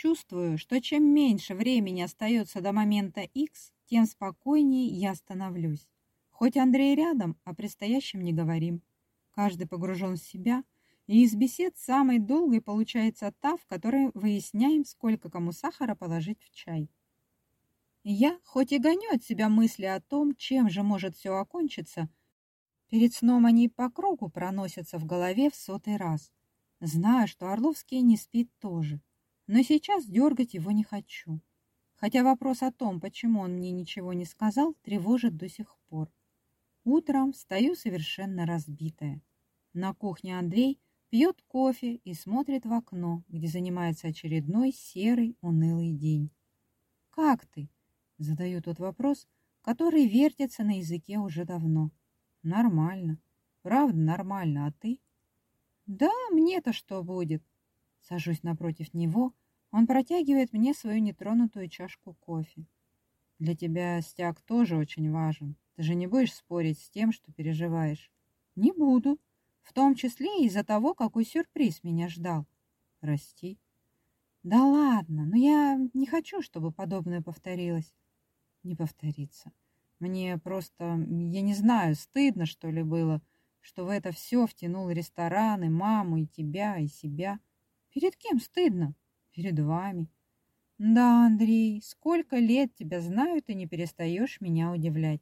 Чувствую, что чем меньше времени остается до момента X, тем спокойнее я становлюсь. Хоть Андрей рядом, о предстоящем не говорим. Каждый погружен в себя, и из бесед самой долгой получается та, в которой выясняем, сколько кому сахара положить в чай. Я, хоть и гоню от себя мысли о том, чем же может все окончиться, перед сном они по кругу проносятся в голове в сотый раз. Знаю, что Орловский не спит тоже, но сейчас дергать его не хочу. Хотя вопрос о том, почему он мне ничего не сказал, тревожит до сих пор. Утром встаю совершенно разбитая. На кухне Андрей пьет кофе и смотрит в окно, где занимается очередной серый унылый день. «Как ты?» – задаю тот вопрос, который вертится на языке уже давно. «Нормально. Правда, нормально. А ты?» «Да, мне-то что будет?» Сажусь напротив него, он протягивает мне свою нетронутую чашку кофе. «Для тебя стяг тоже очень важен. Ты же не будешь спорить с тем, что переживаешь?» «Не буду», в том числе из-за того, какой сюрприз меня ждал. Расти. Да ладно, но я не хочу, чтобы подобное повторилось. Не повторится. Мне просто, я не знаю, стыдно, что ли, было, что в это все втянул рестораны, маму и тебя, и себя. Перед кем стыдно? Перед вами. Да, Андрей, сколько лет тебя знают и не перестаешь меня удивлять.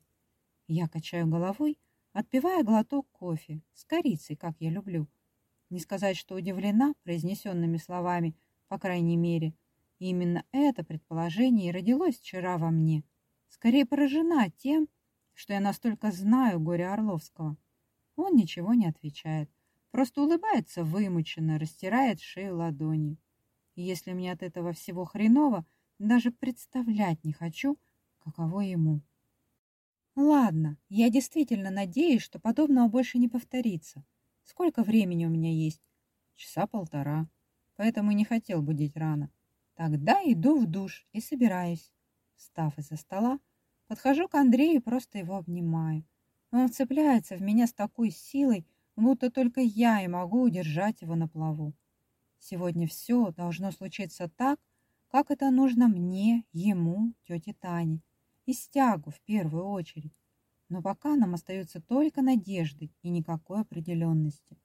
Я качаю головой, отпивая глоток кофе с корицей, как я люблю. Не сказать, что удивлена произнесенными словами, по крайней мере. И именно это предположение и родилось вчера во мне. Скорее поражена тем, что я настолько знаю горе Орловского. Он ничего не отвечает, просто улыбается вымученно, растирает шею ладонью. И если мне от этого всего хреново, даже представлять не хочу, каково ему. Ладно, я действительно надеюсь, что подобного больше не повторится. Сколько времени у меня есть? Часа полтора. Поэтому не хотел будить рано. Тогда иду в душ и собираюсь. Встав из-за стола, подхожу к Андрею и просто его обнимаю. Он вцепляется в меня с такой силой, будто только я и могу удержать его на плаву. Сегодня все должно случиться так, как это нужно мне, ему, тете Тане и стягу в первую очередь. Но пока нам остается только надежды и никакой определенности.